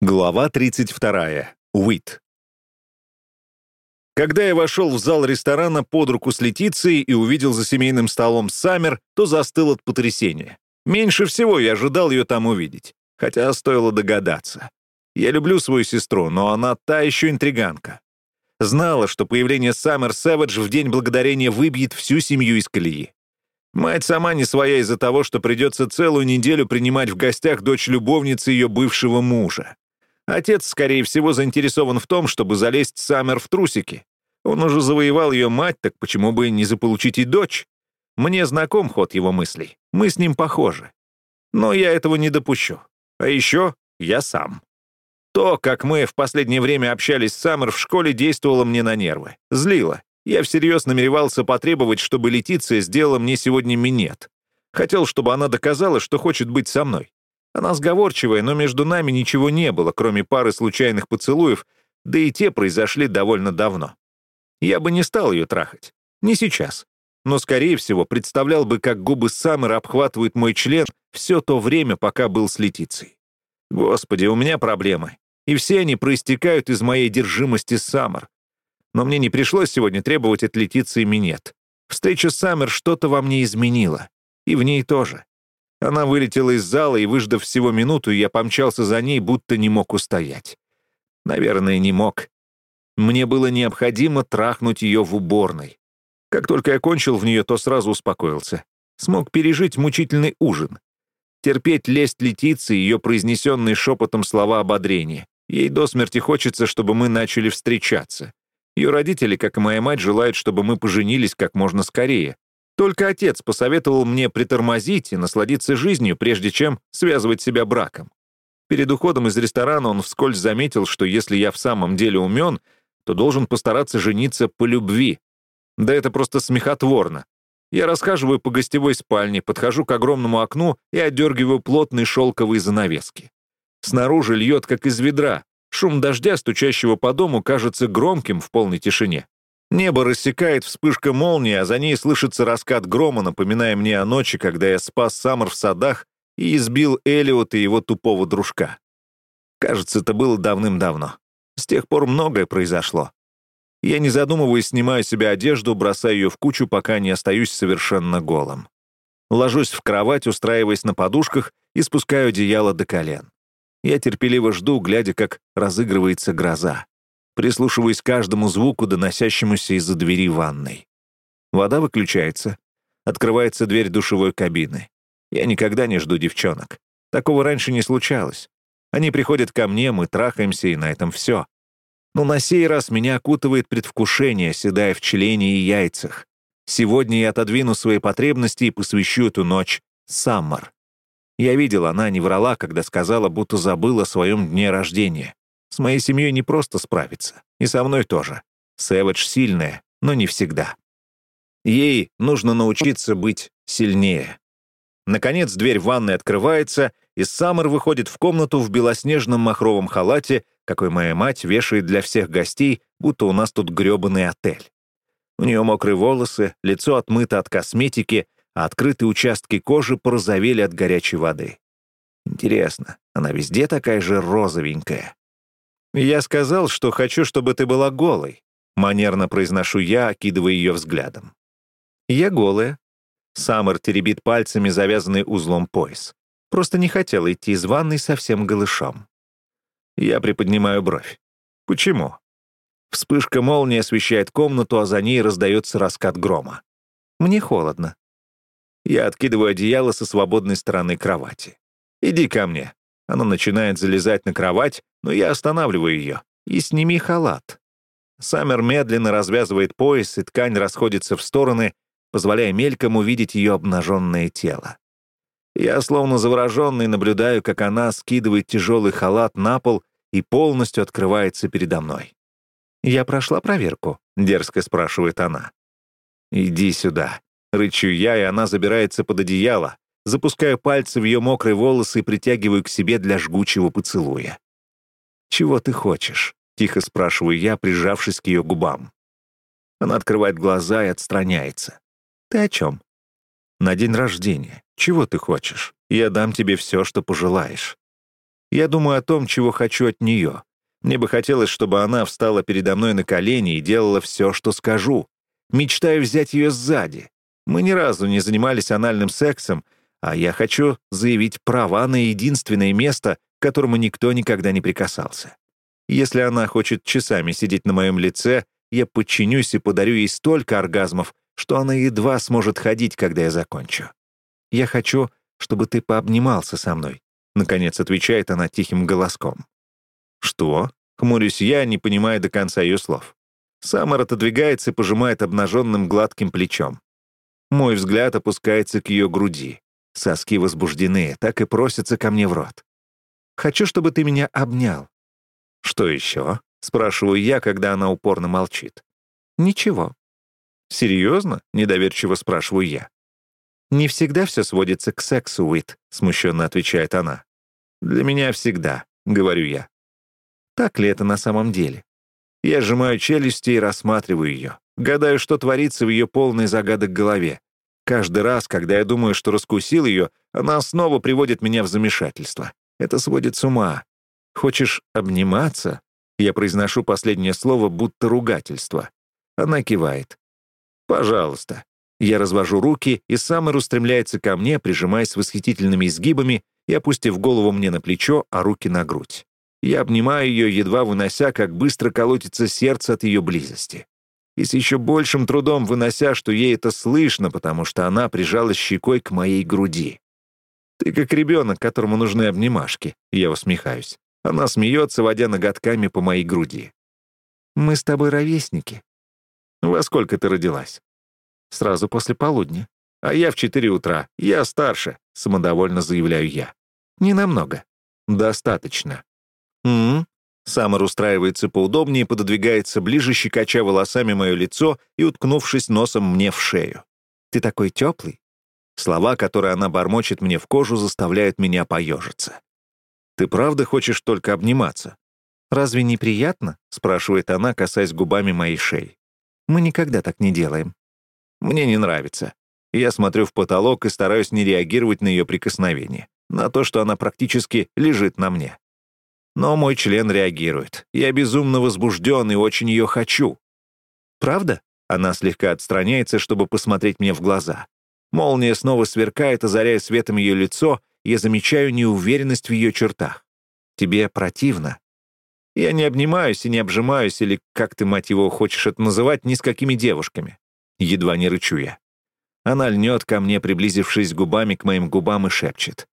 Глава 32. Уит. Когда я вошел в зал ресторана под руку с Летицией и увидел за семейным столом Саммер, то застыл от потрясения. Меньше всего я ожидал ее там увидеть, хотя стоило догадаться. Я люблю свою сестру, но она та еще интриганка. Знала, что появление Саммер Сэвидж в День Благодарения выбьет всю семью из колеи. Мать сама не своя из-за того, что придется целую неделю принимать в гостях дочь любовницы ее бывшего мужа. Отец, скорее всего, заинтересован в том, чтобы залезть Саммер в трусики. Он уже завоевал ее мать, так почему бы не заполучить и дочь? Мне знаком ход его мыслей. Мы с ним похожи. Но я этого не допущу. А еще я сам. То, как мы в последнее время общались с Саммер в школе, действовало мне на нервы. Злило. Я всерьез намеревался потребовать, чтобы Летиция сделала мне сегодня минет. Хотел, чтобы она доказала, что хочет быть со мной. Она сговорчивая, но между нами ничего не было, кроме пары случайных поцелуев, да и те произошли довольно давно. Я бы не стал ее трахать. Не сейчас. Но, скорее всего, представлял бы, как губы Саммер обхватывают мой член все то время, пока был с Летицией. Господи, у меня проблемы. И все они проистекают из моей держимости Саммер. Но мне не пришлось сегодня требовать от Летиции минет. Встреча Саммер что-то во мне изменила. И в ней тоже. Она вылетела из зала, и, выждав всего минуту, я помчался за ней, будто не мог устоять. Наверное, не мог. Мне было необходимо трахнуть ее в уборной. Как только я кончил в нее, то сразу успокоился. Смог пережить мучительный ужин. Терпеть лесть летицы и ее произнесенные шепотом слова ободрения. Ей до смерти хочется, чтобы мы начали встречаться. Ее родители, как и моя мать, желают, чтобы мы поженились как можно скорее. Только отец посоветовал мне притормозить и насладиться жизнью, прежде чем связывать себя браком. Перед уходом из ресторана он вскользь заметил, что если я в самом деле умен, то должен постараться жениться по любви. Да это просто смехотворно. Я расхаживаю по гостевой спальне, подхожу к огромному окну и отдергиваю плотные шелковые занавески. Снаружи льет, как из ведра. Шум дождя, стучащего по дому, кажется громким в полной тишине. Небо рассекает вспышка молнии, а за ней слышится раскат грома, напоминая мне о ночи, когда я спас Саммер в садах и избил Элиота и его тупого дружка. Кажется, это было давным-давно. С тех пор многое произошло. Я, не задумываясь, снимаю себе одежду, бросаю ее в кучу, пока не остаюсь совершенно голым. Ложусь в кровать, устраиваясь на подушках и спускаю одеяло до колен. Я терпеливо жду, глядя, как разыгрывается гроза прислушиваясь к каждому звуку, доносящемуся из-за двери ванной. Вода выключается. Открывается дверь душевой кабины. Я никогда не жду девчонок. Такого раньше не случалось. Они приходят ко мне, мы трахаемся, и на этом все. Но на сей раз меня окутывает предвкушение, седая в члене и яйцах. Сегодня я отодвину свои потребности и посвящу эту ночь Саммер. Я видел, она не врала, когда сказала, будто забыла о своем дне рождения. С моей семьей не просто справиться. И со мной тоже. Сэвидж сильная, но не всегда. Ей нужно научиться быть сильнее. Наконец, дверь ванной открывается, и Саммер выходит в комнату в белоснежном махровом халате, какой моя мать вешает для всех гостей, будто у нас тут грёбаный отель. У нее мокрые волосы, лицо отмыто от косметики, а открытые участки кожи порозовели от горячей воды. Интересно, она везде такая же розовенькая? «Я сказал, что хочу, чтобы ты была голой», — манерно произношу я, окидывая ее взглядом. «Я голая». Саммер теребит пальцами завязанный узлом пояс. Просто не хотела идти из ванной совсем голышом. Я приподнимаю бровь. «Почему?» Вспышка молнии освещает комнату, а за ней раздается раскат грома. «Мне холодно». Я откидываю одеяло со свободной стороны кровати. «Иди ко мне». Она начинает залезать на кровать, но я останавливаю ее. И сними халат. Саммер медленно развязывает пояс, и ткань расходится в стороны, позволяя мельком увидеть ее обнаженное тело. Я, словно завороженный, наблюдаю, как она скидывает тяжелый халат на пол и полностью открывается передо мной. «Я прошла проверку?» — дерзко спрашивает она. «Иди сюда». Рычу я, и она забирается под одеяло, запускаю пальцы в ее мокрые волосы и притягиваю к себе для жгучего поцелуя. «Чего ты хочешь?» — тихо спрашиваю я, прижавшись к ее губам. Она открывает глаза и отстраняется. «Ты о чем?» «На день рождения. Чего ты хочешь? Я дам тебе все, что пожелаешь». Я думаю о том, чего хочу от нее. Мне бы хотелось, чтобы она встала передо мной на колени и делала все, что скажу. Мечтаю взять ее сзади. Мы ни разу не занимались анальным сексом, а я хочу заявить права на единственное место, к которому никто никогда не прикасался. Если она хочет часами сидеть на моем лице, я подчинюсь и подарю ей столько оргазмов, что она едва сможет ходить, когда я закончу. Я хочу, чтобы ты пообнимался со мной», — наконец отвечает она тихим голоском. «Что?» — хмурюсь я, не понимая до конца ее слов. Самар отодвигается и пожимает обнаженным гладким плечом. Мой взгляд опускается к ее груди. Соски возбуждены, так и просятся ко мне в рот. «Хочу, чтобы ты меня обнял». «Что еще?» — спрашиваю я, когда она упорно молчит. «Ничего». «Серьезно?» — недоверчиво спрашиваю я. «Не всегда все сводится к сексу, Уит», — смущенно отвечает она. «Для меня всегда», — говорю я. Так ли это на самом деле? Я сжимаю челюсти и рассматриваю ее. Гадаю, что творится в ее полной загадок голове. Каждый раз, когда я думаю, что раскусил ее, она снова приводит меня в замешательство. Это сводит с ума. «Хочешь обниматься?» Я произношу последнее слово, будто ругательство. Она кивает. «Пожалуйста». Я развожу руки, и Саммер устремляется ко мне, прижимаясь восхитительными изгибами и опустив голову мне на плечо, а руки на грудь. Я обнимаю ее, едва вынося, как быстро колотится сердце от ее близости. И с еще большим трудом вынося, что ей это слышно, потому что она прижалась щекой к моей груди. «Ты как ребенок, которому нужны обнимашки», — я усмехаюсь. Она смеется, водя ноготками по моей груди. «Мы с тобой ровесники». «Во сколько ты родилась?» «Сразу после полудня. А я в четыре утра. Я старше», — самодовольно заявляю я. «Не намного». «Достаточно». «М-м». Саммер устраивается поудобнее, пододвигается ближе, щекоча волосами мое лицо и уткнувшись носом мне в шею. «Ты такой теплый». Слова, которые она бормочет мне в кожу, заставляют меня поежиться. «Ты правда хочешь только обниматься?» «Разве не приятно?» — спрашивает она, касаясь губами моей шеи. «Мы никогда так не делаем». «Мне не нравится». Я смотрю в потолок и стараюсь не реагировать на ее прикосновение, на то, что она практически лежит на мне. Но мой член реагирует. Я безумно возбужден и очень ее хочу. «Правда?» Она слегка отстраняется, чтобы посмотреть мне в глаза. Молния снова сверкает, озаряя светом ее лицо, я замечаю неуверенность в ее чертах. Тебе противно. Я не обнимаюсь и не обжимаюсь, или как ты, мать его, хочешь это называть, ни с какими девушками. Едва не рычу я. Она льнет ко мне, приблизившись губами к моим губам, и шепчет.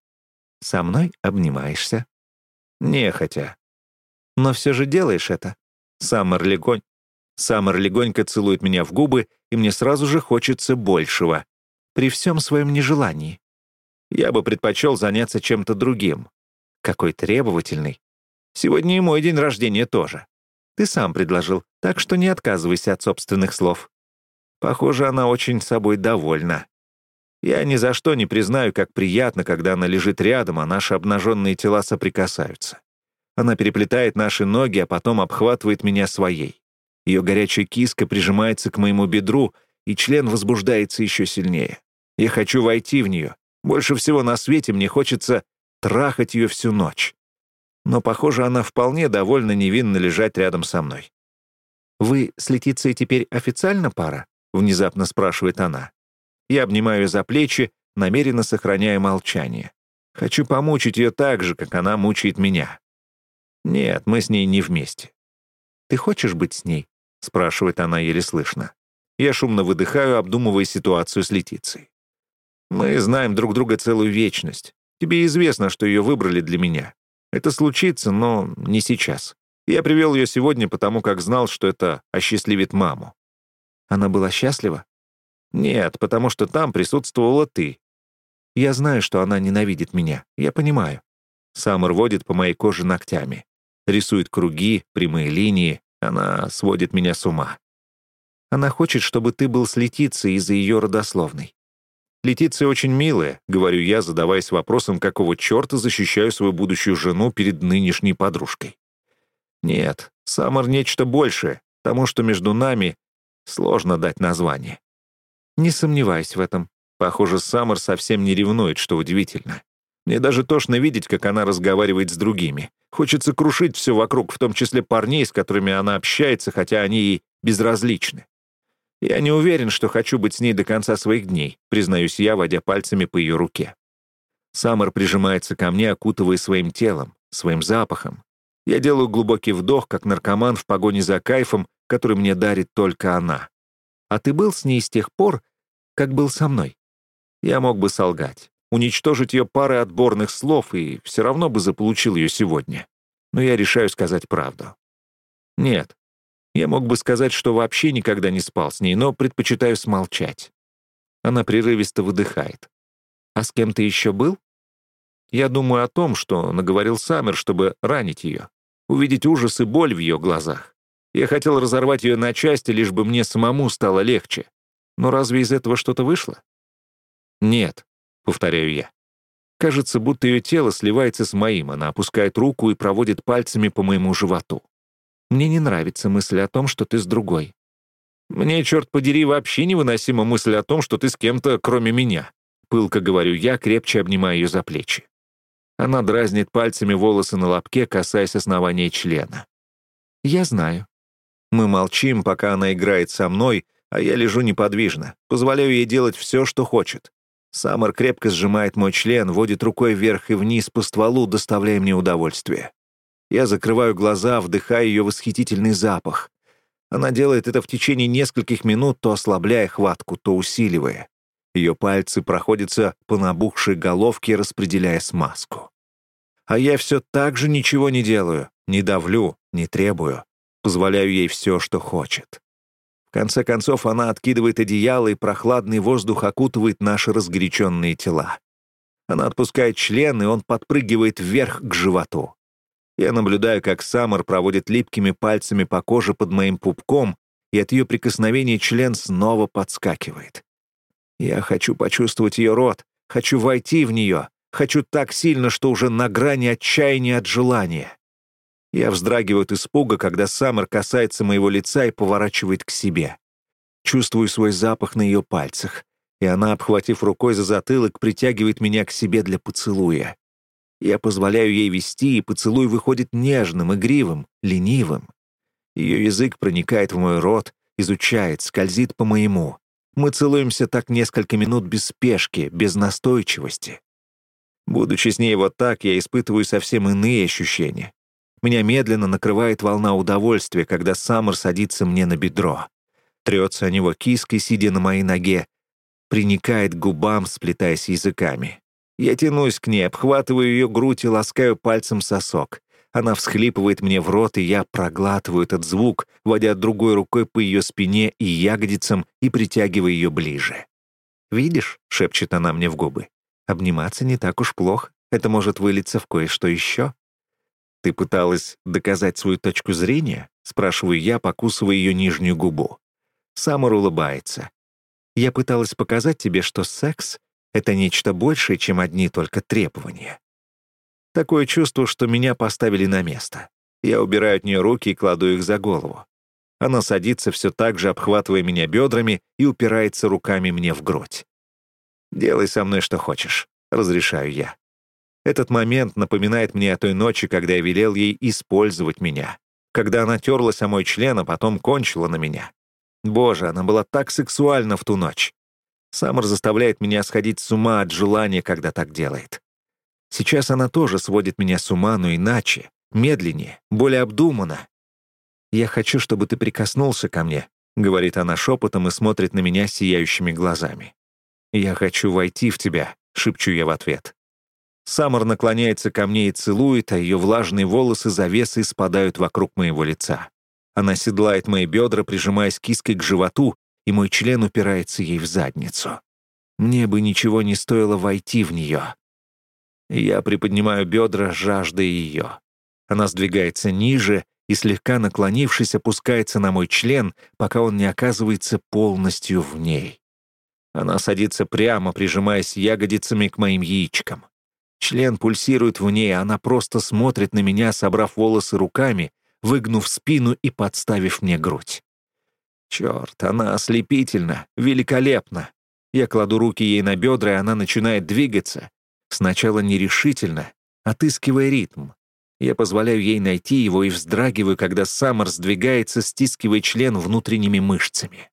«Со мной обнимаешься?» «Нехотя». «Но все же делаешь это». Саммер легонь. Саммер легонько целует меня в губы, и мне сразу же хочется большего. При всем своем нежелании. Я бы предпочел заняться чем-то другим. Какой требовательный. Сегодня и мой день рождения тоже. Ты сам предложил, так что не отказывайся от собственных слов. Похоже, она очень собой довольна. Я ни за что не признаю, как приятно, когда она лежит рядом, а наши обнаженные тела соприкасаются. Она переплетает наши ноги, а потом обхватывает меня своей. Ее горячая киска прижимается к моему бедру, и член возбуждается еще сильнее. Я хочу войти в нее, больше всего на свете мне хочется трахать ее всю ночь. Но, похоже, она вполне довольно невинно лежать рядом со мной. «Вы с Летицией теперь официально пара?» — внезапно спрашивает она. Я обнимаю за плечи, намеренно сохраняя молчание. Хочу помучить ее так же, как она мучает меня. Нет, мы с ней не вместе. «Ты хочешь быть с ней?» — спрашивает она еле слышно. Я шумно выдыхаю, обдумывая ситуацию с Летицией. Мы знаем друг друга целую вечность. Тебе известно, что ее выбрали для меня. Это случится, но не сейчас. Я привел ее сегодня, потому как знал, что это осчастливит маму. Она была счастлива? Нет, потому что там присутствовала ты. Я знаю, что она ненавидит меня. Я понимаю. Саммер водит по моей коже ногтями. Рисует круги, прямые линии. Она сводит меня с ума. Она хочет, чтобы ты был с Летицей из-за ее родословной. Летиция очень милая, говорю я, задаваясь вопросом, какого черта защищаю свою будущую жену перед нынешней подружкой. Нет, Саммер нечто большее, тому, что между нами сложно дать название. Не сомневаюсь в этом. Похоже, Саммер совсем не ревнует, что удивительно. Мне даже тошно видеть, как она разговаривает с другими. Хочется крушить все вокруг, в том числе парней, с которыми она общается, хотя они ей безразличны. Я не уверен, что хочу быть с ней до конца своих дней, признаюсь я, водя пальцами по ее руке. Саммер прижимается ко мне, окутывая своим телом, своим запахом. Я делаю глубокий вдох, как наркоман в погоне за кайфом, который мне дарит только она. А ты был с ней с тех пор, как был со мной? Я мог бы солгать, уничтожить ее парой отборных слов и все равно бы заполучил ее сегодня. Но я решаю сказать правду. Нет, я мог бы сказать, что вообще никогда не спал с ней, но предпочитаю смолчать. Она прерывисто выдыхает. «А с кем ты еще был?» Я думаю о том, что наговорил Саммер, чтобы ранить ее, увидеть ужас и боль в ее глазах. Я хотел разорвать ее на части, лишь бы мне самому стало легче. Но разве из этого что-то вышло? Нет, повторяю я. Кажется, будто ее тело сливается с моим, она опускает руку и проводит пальцами по моему животу. Мне не нравится мысль о том, что ты с другой. Мне, черт подери, вообще невыносима мысль о том, что ты с кем-то, кроме меня. Пылко говорю я, крепче обнимая ее за плечи. Она дразнит пальцами волосы на лобке, касаясь основания члена. Я знаю. Мы молчим, пока она играет со мной, а я лежу неподвижно, позволяю ей делать все, что хочет. Саммер крепко сжимает мой член, водит рукой вверх и вниз по стволу, доставляя мне удовольствие. Я закрываю глаза, вдыхая ее восхитительный запах. Она делает это в течение нескольких минут, то ослабляя хватку, то усиливая. Ее пальцы проходятся по набухшей головке, распределяя смазку. А я все так же ничего не делаю, не давлю, не требую. Позволяю ей все, что хочет. В конце концов, она откидывает одеяло, и прохладный воздух окутывает наши разгоряченные тела. Она отпускает член, и он подпрыгивает вверх к животу. Я наблюдаю, как Саммер проводит липкими пальцами по коже под моим пупком, и от ее прикосновения член снова подскакивает. Я хочу почувствовать ее рот, хочу войти в нее, хочу так сильно, что уже на грани отчаяния от желания. Я вздрагиваю от испуга, когда Саммер касается моего лица и поворачивает к себе. Чувствую свой запах на ее пальцах, и она, обхватив рукой за затылок, притягивает меня к себе для поцелуя. Я позволяю ей вести, и поцелуй выходит нежным, игривым, ленивым. Ее язык проникает в мой рот, изучает, скользит по моему. Мы целуемся так несколько минут без спешки, без настойчивости. Будучи с ней вот так, я испытываю совсем иные ощущения. Меня медленно накрывает волна удовольствия, когда Саммер садится мне на бедро. Трется о него киской, сидя на моей ноге, приникает к губам, сплетаясь языками. Я тянусь к ней, обхватываю ее грудь и ласкаю пальцем сосок. Она всхлипывает мне в рот, и я проглатываю этот звук, водя другой рукой по ее спине и ягодицам и притягивая ее ближе. «Видишь?» — шепчет она мне в губы. «Обниматься не так уж плохо. Это может вылиться в кое-что еще». «Ты пыталась доказать свою точку зрения?» — спрашиваю я, покусывая ее нижнюю губу. Самар улыбается. «Я пыталась показать тебе, что секс это нечто большее, чем одни только требования. Такое чувство, что меня поставили на место. Я убираю от нее руки и кладу их за голову. Она садится все так же, обхватывая меня бедрами и упирается руками мне в грудь. «Делай со мной что хочешь», — разрешаю я. Этот момент напоминает мне о той ночи, когда я велел ей использовать меня, когда она терлась о мой член, а потом кончила на меня. Боже, она была так сексуальна в ту ночь. Саммер заставляет меня сходить с ума от желания, когда так делает. Сейчас она тоже сводит меня с ума, но иначе, медленнее, более обдуманно. «Я хочу, чтобы ты прикоснулся ко мне», — говорит она шепотом и смотрит на меня сияющими глазами. «Я хочу войти в тебя», — шепчу я в ответ. Саммер наклоняется ко мне и целует, а ее влажные волосы завесы спадают вокруг моего лица. Она седлает мои бедра, прижимаясь киской к животу, и мой член упирается ей в задницу. Мне бы ничего не стоило войти в нее. Я приподнимаю бедра, жаждая ее. Она сдвигается ниже и, слегка наклонившись, опускается на мой член, пока он не оказывается полностью в ней. Она садится прямо, прижимаясь ягодицами к моим яичкам. Член пульсирует в ней, она просто смотрит на меня, собрав волосы руками, выгнув спину и подставив мне грудь. Черт, она ослепительна, великолепна. Я кладу руки ей на бедра, и она начинает двигаться. Сначала нерешительно, отыскивая ритм. Я позволяю ей найти его и вздрагиваю, когда Саммер сдвигается, стискивая член внутренними мышцами.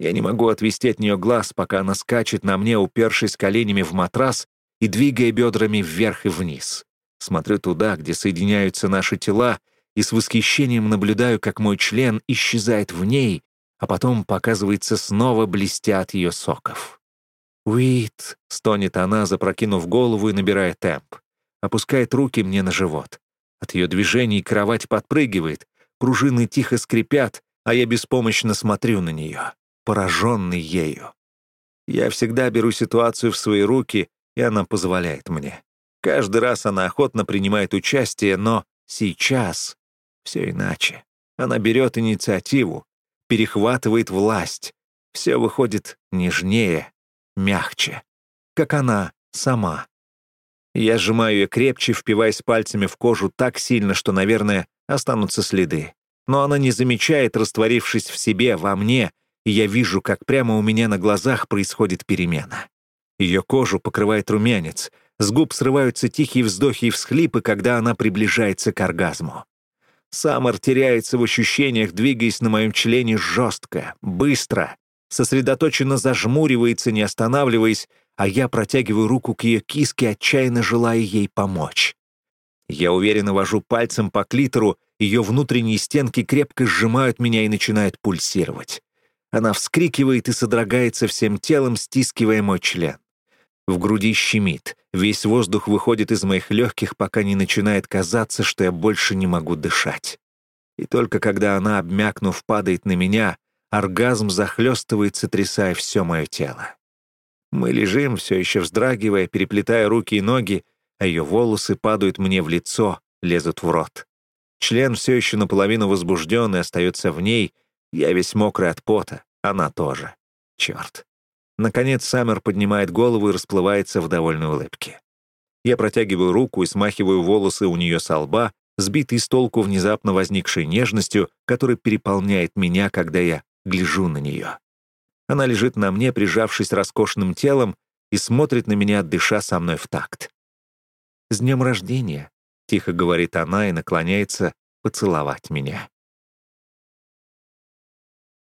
Я не могу отвести от нее глаз, пока она скачет на мне, упершись коленями в матрас и двигая бедрами вверх и вниз. Смотрю туда, где соединяются наши тела, и с восхищением наблюдаю, как мой член исчезает в ней, а потом показывается снова блестя от ее соков. «Уит», — стонет она, запрокинув голову и набирая темп. Опускает руки мне на живот. От ее движений кровать подпрыгивает, пружины тихо скрипят, а я беспомощно смотрю на нее, пораженный ею. Я всегда беру ситуацию в свои руки, и она позволяет мне. Каждый раз она охотно принимает участие, но сейчас все иначе. Она берет инициативу, перехватывает власть. Все выходит нежнее, мягче, как она сама. Я сжимаю ее крепче, впиваясь пальцами в кожу так сильно, что, наверное, останутся следы. Но она не замечает, растворившись в себе, во мне, и я вижу, как прямо у меня на глазах происходит перемена. Ее кожу покрывает румянец, с губ срываются тихие вздохи и всхлипы, когда она приближается к оргазму. Саммер теряется в ощущениях, двигаясь на моем члене жестко, быстро, сосредоточенно зажмуривается, не останавливаясь, а я протягиваю руку к ее киске, отчаянно желая ей помочь. Я уверенно вожу пальцем по клитору, ее внутренние стенки крепко сжимают меня и начинают пульсировать. Она вскрикивает и содрогается всем телом, стискивая мой член. В груди щемит, весь воздух выходит из моих легких, пока не начинает казаться, что я больше не могу дышать. И только когда она, обмякнув, падает на меня, оргазм захлестывается, трясая все мое тело. Мы лежим, все еще вздрагивая, переплетая руки и ноги, а ее волосы падают мне в лицо, лезут в рот. Член все еще наполовину возбужденный, остается в ней, я весь мокрый от пота, она тоже. Черт. Наконец Саммер поднимает голову и расплывается в довольной улыбке. Я протягиваю руку и смахиваю волосы у нее со лба, сбитый с толку внезапно возникшей нежностью, которая переполняет меня, когда я гляжу на нее. Она лежит на мне, прижавшись роскошным телом, и смотрит на меня, дыша со мной в такт. «С днем рождения!» — тихо говорит она и наклоняется поцеловать меня.